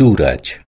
સુરજ